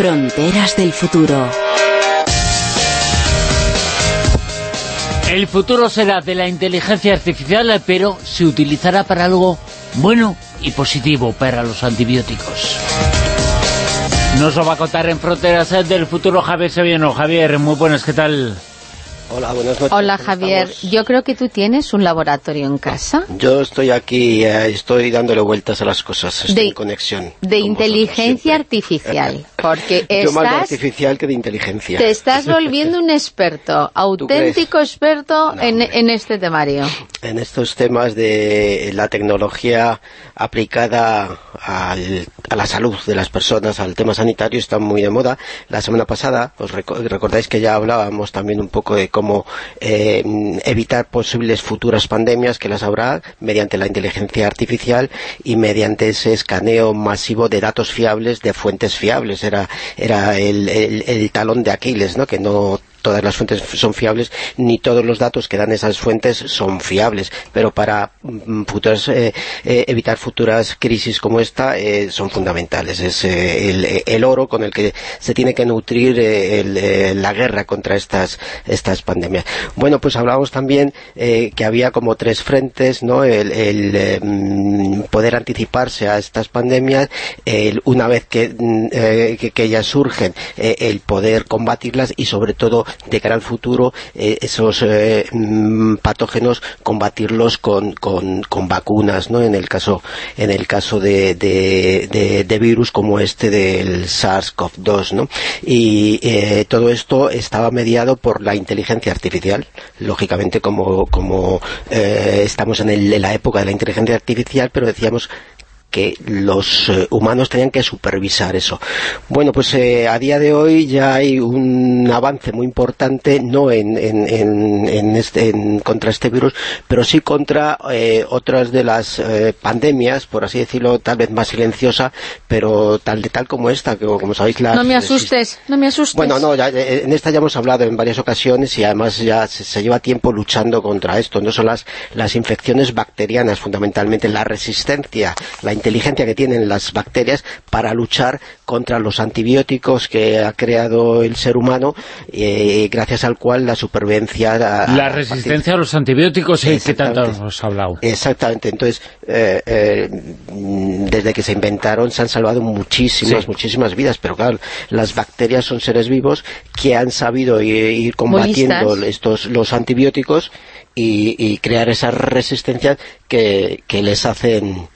Fronteras del futuro. El futuro será de la inteligencia artificial, pero se utilizará para algo bueno y positivo para los antibióticos. Nos lo va a contar en Fronteras del Futuro Javier Sevillano. Javier, muy buenas, ¿qué tal? Hola, buenas noches. Hola Javier, yo creo que tú tienes un laboratorio en casa. Yo estoy aquí, eh, estoy dándole vueltas a las cosas, estoy en conexión. De inteligencia artificial, porque Yo más de estás, artificial que de inteligencia. te estás volviendo un experto, auténtico experto No, en, en este temario. En estos temas de la tecnología aplicada al- a la salud de las personas, al tema sanitario, está muy de moda. La semana pasada, os reco- recordáis que ya hablábamos también un poco de cómo eh, evitar posibles futuras pandemias, que las habrá, mediante la inteligencia artificial y mediante ese escaneo masivo de datos fiables, de fuentes fiables. Era, era el, el- el talón de Aquiles, ¿no? Que no todas las fuentes son fiables, ni todos los datos que dan esas fuentes son fiables, pero para mm, eh, eh, evitar futuras crisis como esta eh, son fundamentales. Es el, oro con el que se tiene que nutrir la guerra contra estas, estas pandemias. Bueno, pues hablábamos también que había como tres frentes, ¿no? El, mm, poder anticiparse a estas pandemias, el, una vez que, mm, que, ellas surgen, el poder combatirlas y sobre todo de cara al futuro eh, esos eh, mm, patógenos combatirlos con, con, con vacunas, ¿no? En el caso en el caso de, de, de- virus como este del SARS-CoV-2, ¿no? Y eh, todo esto estaba mediado por la inteligencia artificial, lógicamente como, como eh, estamos en, el- en la época de la inteligencia artificial, pero decíamos que los eh, humanos tenían que supervisar eso. Bueno, pues eh, a día de hoy ya hay un avance muy importante, no en, en, en, en este, en- contra este virus, pero sí contra eh, otras de las eh, pandemias, por así decirlo, tal vez más silenciosa, pero tal de tal como esta, que como sabéis la... No me asustes, no me asustes. Bueno, no, ya, en esta ya hemos hablado en varias ocasiones y además ya se, se lleva tiempo luchando contra esto. No son las, las infecciones bacterianas, fundamentalmente, la resistencia, la inteligencia que tienen las bacterias para luchar contra los antibióticos que ha creado el ser humano, eh, gracias al cual la supervivencia... a- La resistencia a los antibióticos eh, que tanto Exactamente. hemos hablado. Exactamente, entonces eh, eh, desde que se inventaron se han salvado muchísimas, Sí. muchísimas vidas, pero claro, las bacterias son seres vivos que han sabido ir combatiendo estos los antibióticos y, y crear esas resistencias que, que les hacen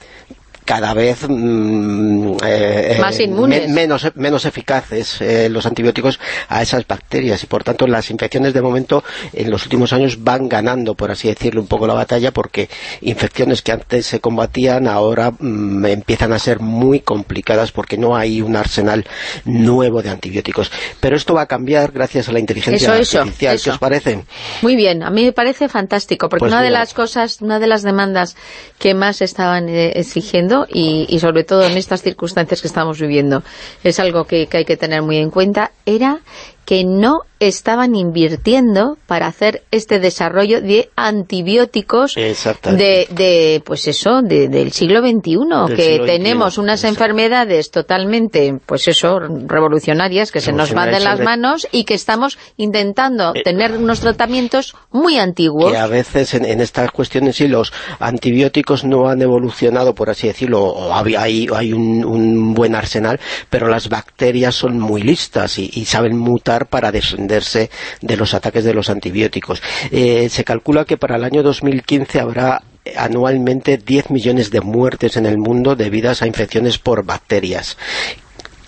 cada vez mm, eh, Más eh, inmunes. me- menos, menos eficaces eh, los antibióticos a esas bacterias y por tanto las infecciones de momento en los últimos años van ganando, por así decirlo, un poco la batalla porque infecciones que antes se combatían ahora mm, empiezan a ser muy complicadas porque no hay un arsenal nuevo de antibióticos. Pero esto va a cambiar gracias a la inteligencia Eso, artificial. eso. ¿Qué os parece? Muy bien, a mí me parece fantástico, porque Pues una de las cosas, una de las demandas que más estaban eh, exigiendo, y, sobre todo en estas circunstancias que estamos viviendo, es algo que hay que tener muy en cuenta, era que no estaban invirtiendo para hacer este desarrollo de antibióticos de, de pues eso, de- del siglo XXI, Del que siglo tenemos XXI, unas enfermedades totalmente, pues eso, revolucionarias, que se nos van de las manos y que estamos intentando Eh, tener unos tratamientos muy antiguos. que a veces en, en estas cuestiones sí los antibióticos no han evolucionado, por así decirlo, o hay, hay un, un buen arsenal, pero las bacterias son muy listas y, y saben mutar para defenderse de los ataques de los antibióticos. Eh, se calcula que para el año 2015 habrá anualmente 10 millones de muertes en el mundo debidas a infecciones por bacterias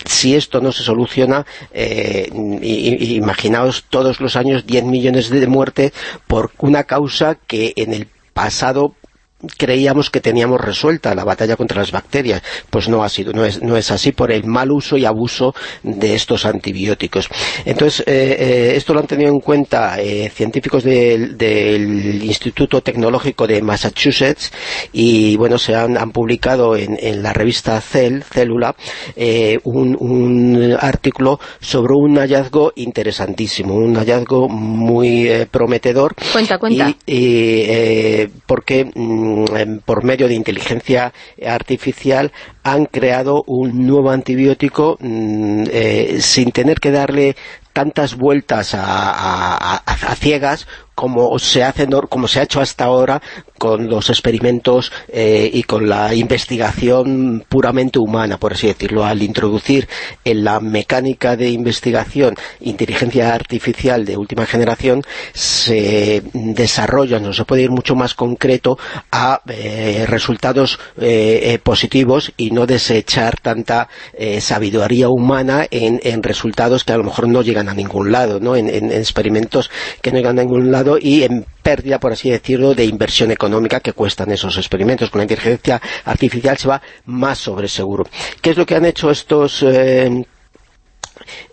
si esto no se soluciona, eh, imaginaos todos los años 10 millones de muertes por una causa que en el pasado creíamos que teníamos resuelta la batalla contra las bacterias, pues no ha sido, no es, no es así por el mal uso y abuso de estos antibióticos. Entonces, eh, eh, esto lo han tenido en cuenta eh, científicos del, del Instituto Tecnológico de Massachusetts y bueno, se han, han publicado en, en la revista Cell, Célula, eh, un, un artículo sobre un hallazgo interesantísimo, un hallazgo muy prometedor Cuenta, cuenta. y, y, eh, porque mm, por medio de inteligencia artificial han creado un nuevo antibiótico mm, eh, sin tener que darle tantas vueltas a, ciegas como se, hace, como se ha hecho hasta ahora con los experimentos eh, y con la investigación puramente humana, por así decirlo, al introducir en la mecánica de investigación inteligencia artificial de última generación, se desarrolla, no se puede ir mucho más concreto a eh, resultados eh, positivos y no desechar tanta sabiduría humana en, resultados que a lo mejor no llegan a ningún lado, ¿no? en experimentos que no llegan a ningún lado y en pérdida, por así decirlo, de inversión económica que cuestan esos experimentos. Con la inteligencia artificial se va más sobre seguro. ¿Qué es lo que han hecho estos... Eh,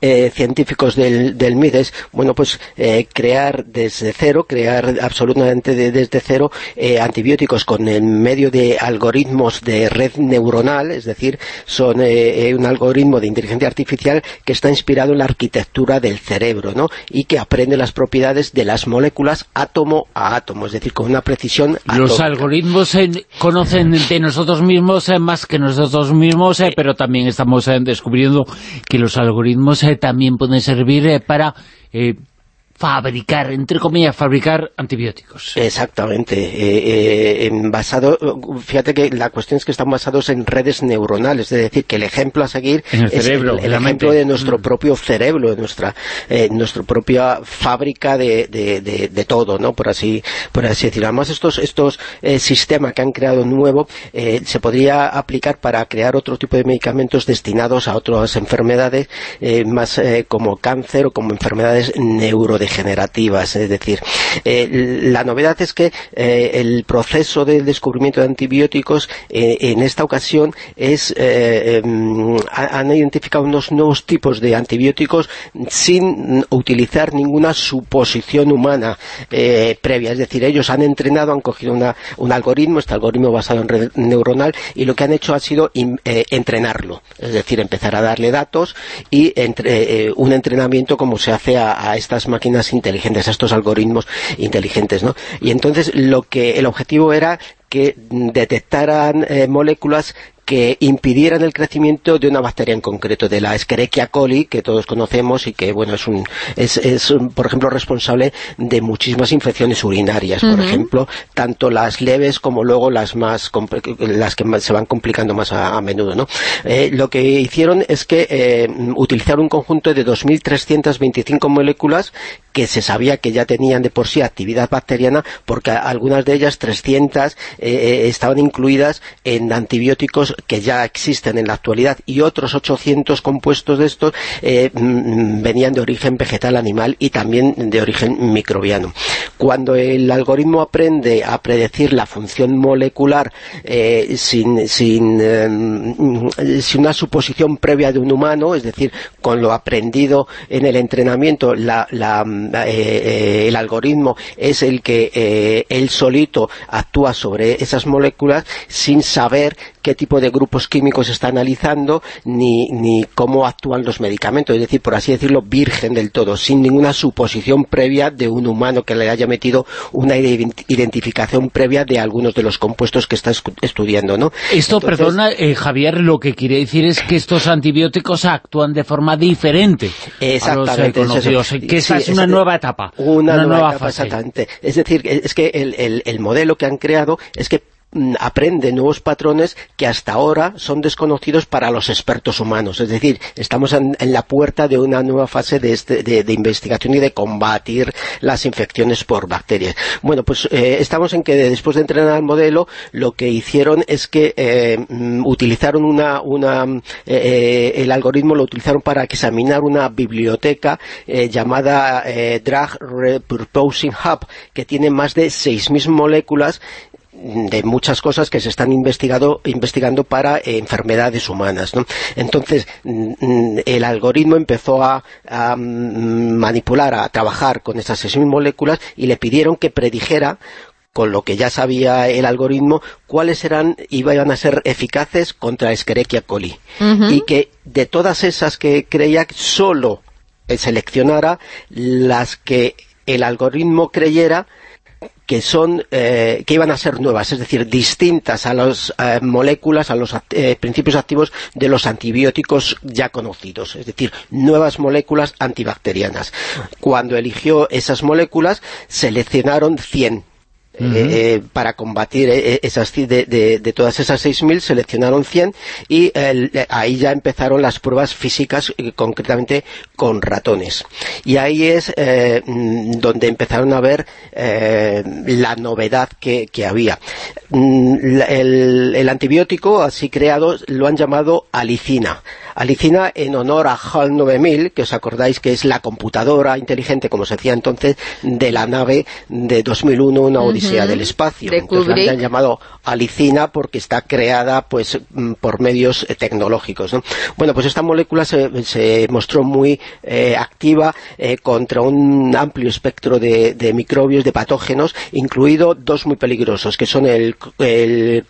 eh, científicos del, del, MIDES, bueno, pues eh, crear desde cero, crear absolutamente desde cero eh, antibióticos con el medio de algoritmos de red neuronal, es decir, son un algoritmo de inteligencia artificial que está inspirado en la arquitectura del cerebro, ¿no? Y que aprende las propiedades de las moléculas átomo a átomo, es decir, con una precisión Los algoritmos conocen de nosotros mismos más que nosotros mismos, pero también estamos descubriendo que los algoritmos también pueden servir eh, para eh, fabricar, entre comillas, fabricar antibióticos. Exactamente. Eh, eh, basado, fíjate que la cuestión es que están basados en redes neuronales, es decir, que el ejemplo a seguir el es cerebro, el, ejemplo de nuestro mm. propio cerebro, de nuestra, eh, nuestra propia fábrica de, de, todo, ¿no? Por así, por así decirlo. Además, estos, estos sistemas que han creado nuevo se podría aplicar para crear otro tipo de medicamentos destinados a otras enfermedades, más como cáncer o como enfermedades neurodegenerativas generativas, es decir, eh, la novedad es que eh, el proceso del descubrimiento de antibióticos eh, en esta ocasión es em, han identificado unos nuevos tipos de antibióticos sin utilizar ninguna suposición humana previa, es decir, ellos han entrenado, han cogido un algoritmo, este algoritmo basado en red neuronal, y lo que han hecho ha sido entrenarlo, es decir, empezar a darle datos y entre, un entrenamiento como se hace a estas inteligentes, a estos algoritmos inteligentes, ¿no? Y entonces lo que el objetivo era que detectaran eh, moléculas que impidieran el crecimiento de una bacteria en concreto, de la Escherichia coli, que todos conocemos y que, bueno, es, un, es, es por ejemplo, responsable de muchísimas infecciones urinarias, por ejemplo, tanto las leves como luego las más las que se van complicando más a, menudo, ¿no? Eh, lo que hicieron es que eh, utilizaron un conjunto de 2.325 moléculas que se sabía que ya tenían de por sí actividad bacteriana, porque algunas de ellas, 300, eh, estaban incluidas en antibióticos que ya existen en la actualidad y otros 800 compuestos de estos eh, mm, venían de origen vegetal animal y también de origen microbiano. Cuando el algoritmo aprende a predecir la función molecular eh, sin, sin, eh, sin, una suposición previa de un humano, es decir, con lo aprendido en el entrenamiento, la, la, el algoritmo es el que él solito actúa sobre esas moléculas sin saber qué tipo de grupos químicos está analizando ni, ni cómo actúan los medicamentos, es decir, por así decirlo, virgen del todo, sin ninguna suposición previa de un humano que le haya metido una identificación previa de algunos de los compuestos que está estudiando, ¿no? Esto, perdona, eh, Javier, lo que quiere decir es que estos antibióticos actúan de forma diferente exactamente, a los eh, que esa es una nueva etapa. Una, nueva, etapa, exactamente. Es decir, es que el, el modelo que han creado es que aprende nuevos patrones que hasta ahora son desconocidos para los expertos humanos. Es decir, estamos en, la puerta de una nueva fase este, de, investigación y de combatir las infecciones por bacterias. Bueno, pues eh, estamos en que después de entrenar el modelo, lo que hicieron es que eh, mm, utilizaron una, una eh, el algoritmo lo utilizaron para examinar una biblioteca llamada Drug Repurposing Hub, que tiene más de 6.000 moléculas de muchas cosas que se están investigando, investigando para eh, enfermedades humanas. Entonces, mm, el algoritmo empezó a, mm, manipular, a trabajar con esas 6.000 moléculas y le pidieron que predijera con lo que ya sabía el algoritmo, cuáles eran iban a ser eficaces contra Escherichia coli. Y que de todas esas que creía, solo seleccionara las que el algoritmo creyera que son que iban a ser nuevas, es decir, distintas a las moléculas, a los principios activos de los antibióticos ya conocidos, es decir, nuevas moléculas antibacterianas. Cuando eligió esas moléculas, seleccionaron 100 eh, para combatir eh, esas de, de, todas esas 6.000 seleccionaron 100 y ahí ya empezaron las pruebas físicas eh, concretamente con ratones. Y ahí es mm, donde empezaron a ver la novedad que, había. Mm, el, el antibiótico así creado lo han llamado alicina. Alicina en honor a HAL 9000, que os acordáis que es la computadora inteligente, como se decía entonces, de la nave de 2001, una odisea del espacio. entonces la han llamado Alicina porque está creada pues mm, por medios eh, tecnológicos. Bueno, pues esta molécula se, mostró muy eh, activa eh, contra un amplio espectro de, microbios, de patógenos, incluido dos muy peligrosos, que son el, el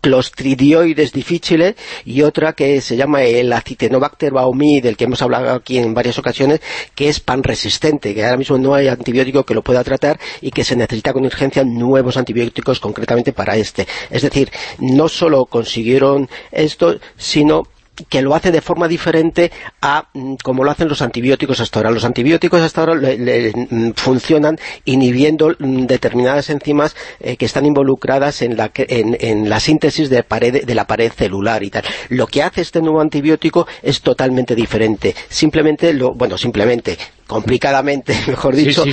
Clostridioides difficile y otra que se llama el Acitenobacter baumii, del que hemos hablado aquí en varias ocasiones, que es pan resistente, que ahora mismo no hay antibiótico que lo pueda tratar y que se necesita con urgencia nuevos antibióticos concretamente para este. Es decir, no solo consiguieron esto, sino que lo hace de forma diferente a mm, como lo hacen los antibióticos hasta ahora. Los antibióticos hasta ahora mm, funcionan inhibiendo mm, determinadas enzimas eh, que están involucradas en la, en, la síntesis de, pared, de la pared celular y tal. Lo que hace este nuevo antibiótico es totalmente diferente. Simplemente, lo, bueno, simplemente, complicadamente, mejor dicho,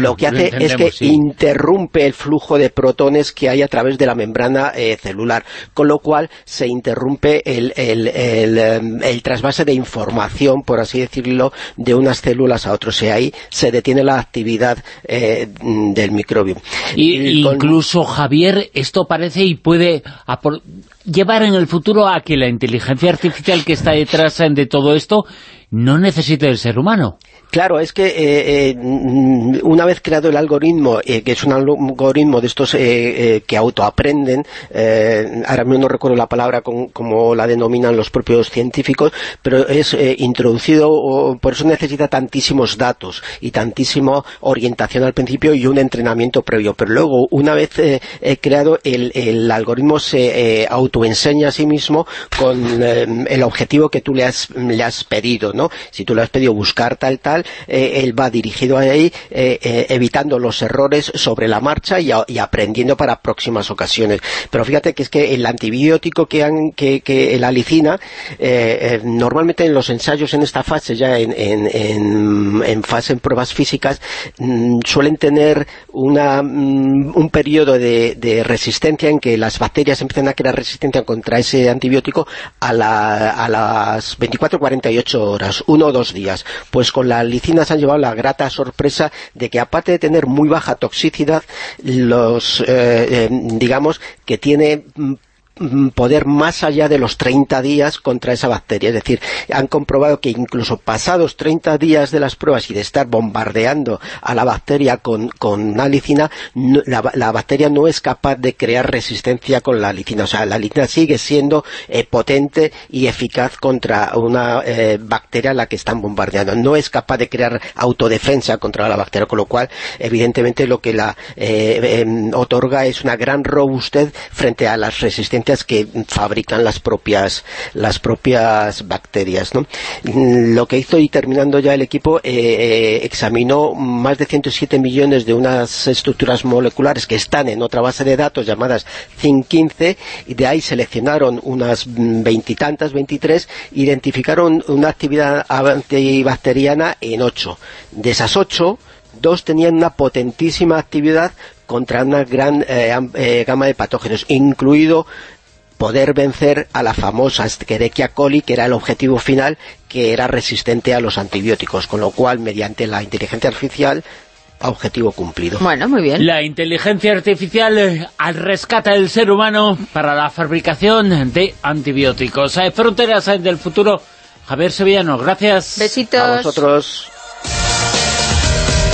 lo que hace es que interrumpe el flujo de protones que hay a través de la membrana eh, celular, con lo cual se interrumpe el, el, em, el, trasvase de información, por así decirlo, de unas células a otras. Y ahí se detiene la actividad eh, del microbio. Y, incluso, Javier, esto parece y puede llevar en el futuro a que la inteligencia artificial que está detrás de todo esto no necesite del ser humano. Claro, es que eh, eh, una vez creado el algoritmo, eh, que es un algoritmo de estos que autoaprenden, ahora mismo no recuerdo la palabra como la denominan los propios científicos, pero es introducido, por eso necesita tantísimos datos y tantísima orientación al principio y un entrenamiento previo. Pero luego, una vez creado, el, algoritmo se autoenseña a sí mismo con el objetivo que tú le has, le has pedido, ¿no? Si tú le has pedido buscar tal, tal, eh, él va dirigido ahí, eh, eh, evitando los errores sobre la marcha y, aprendiendo para próximas ocasiones. Pero fíjate que es que el antibiótico que, han, que, la alicina, normalmente en los ensayos en esta fase, ya en, fase en pruebas físicas, mm, suelen tener una, mm, un periodo de, de, resistencia en que las bacterias empiezan a crear resistencia contra ese antibiótico a, la, a las 24-48 horas, uno o dos días. Pues con la licinas han llevado la grata sorpresa de que aparte de tener muy baja toxicidad, los, eh, eh, digamos, que tiene mm, poder más allá de los 30 días contra esa bacteria. Es decir, han comprobado que incluso pasados 30 días de las pruebas y de estar bombardeando a la bacteria con, con alicina, la, bacteria no es capaz de crear resistencia con la alicina. O sea, la alicina sigue siendo eh, potente y eficaz contra una eh, bacteria a la que están bombardeando. No es capaz de crear autodefensa contra la bacteria, con lo cual, evidentemente, lo que la eh, em, otorga es una gran robustez frente a las resistencias que fabrican las propias las propias bacterias. Lo que hizo, y terminando ya el equipo, eh, eh, examinó más de 107 millones de unas estructuras moleculares que están en otra base de datos llamadas ZIN15, y de ahí seleccionaron unas veintitantas, 23, identificaron una actividad antibacteriana en ocho. De esas ocho, dos tenían una potentísima actividad contra una gran eh, gama de patógenos, incluido poder vencer a la famosa Escherichia coli, que era el objetivo final, que era resistente a los antibióticos, con lo cual, mediante la inteligencia artificial, objetivo cumplido. Bueno, muy bien. La inteligencia artificial eh, al rescate del ser humano para la fabricación de antibióticos. Hay fronteras del futuro. Javier Sevillano, gracias. Besitos. A vosotros.